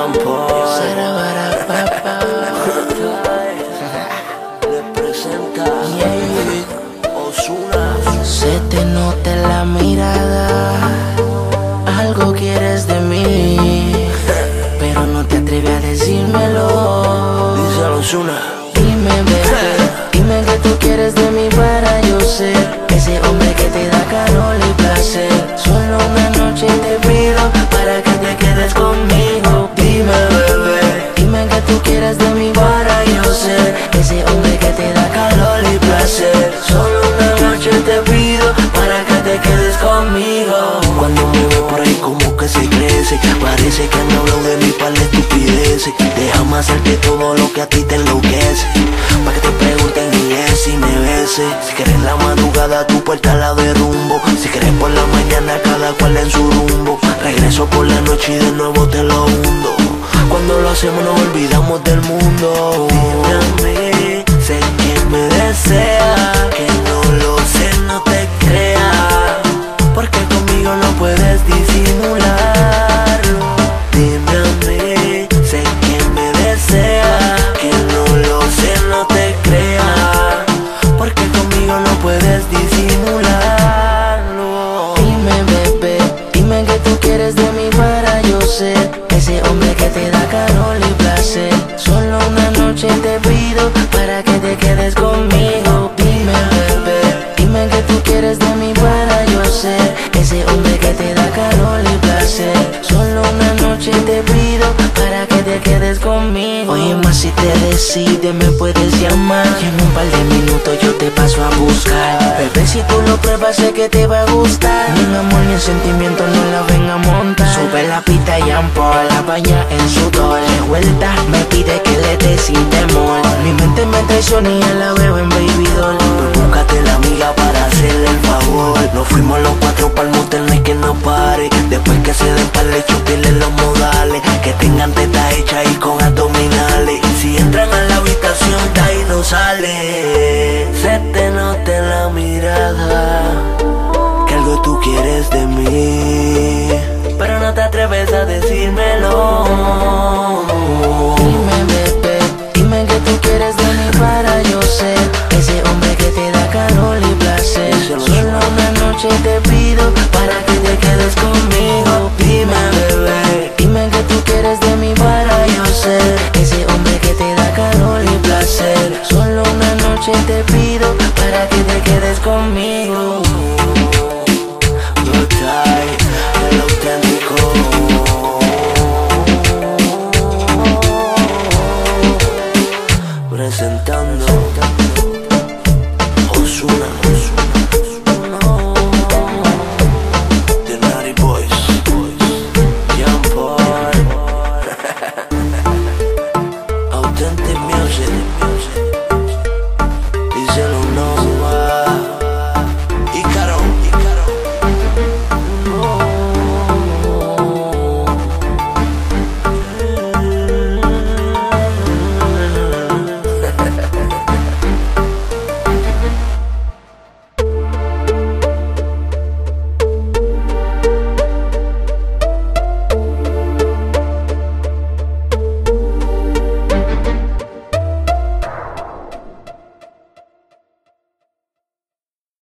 Paul. Le presenta Osuna. Se te nota en la mirada, algo quieres de mí, pero no te atreves a decírmelo. Dice Osuna. Dime, bebé, dime que tú quieres de mí para yo ser ese hombre que te da calor y placer. Solo una noche te pido ese hombre que te da calor y placer. Solo una noche te pido para que te quedes conmigo. Cuando me ve por ahí como que se crece. Parece que me hablo de mi par de estupideces Déjame hacerte todo lo que a ti te enloquece. Pa' que te pregunten y si me beses Si quieres la madrugada tu puerta la derrumbo. Si quieres por la mañana cada cual en su rumbo. Regreso por la noche y de nuevo te lo hundo. Cuando lo hacemos nos olvidamos noche te pido para que te quedes conmigo. Dime, bebé, dime que tú quieres de mí para yo ser ese hombre que te da calor y placer. Solo una noche te pido para que te quedes conmigo. Oye, más si te decides me puedes llamar. Y en un par de minutos yo te paso a buscar. Bebé, si tú lo pruebas sé que te va a gustar. Ni el amor ni el sentimiento no la ven a montar. Sube la pista y por la baña en sudor. De vuelta me pide que le sin temor. Mi mente me traiciona y ya la veo en baby doll. Búscate la amiga para hacerle el favor. Nos fuimos los cuatro pa'l motel, que no pare. Después que se den pa'l lecho, pierden los modales. Que tengan teta hecha y con abdominales. Si entran a la habitación, de ahí no sale. Se te nota en la mirada Que algo tú quieres de mí. Pero no te atreves a decírmelo yo te pido para que te quedes conmigo.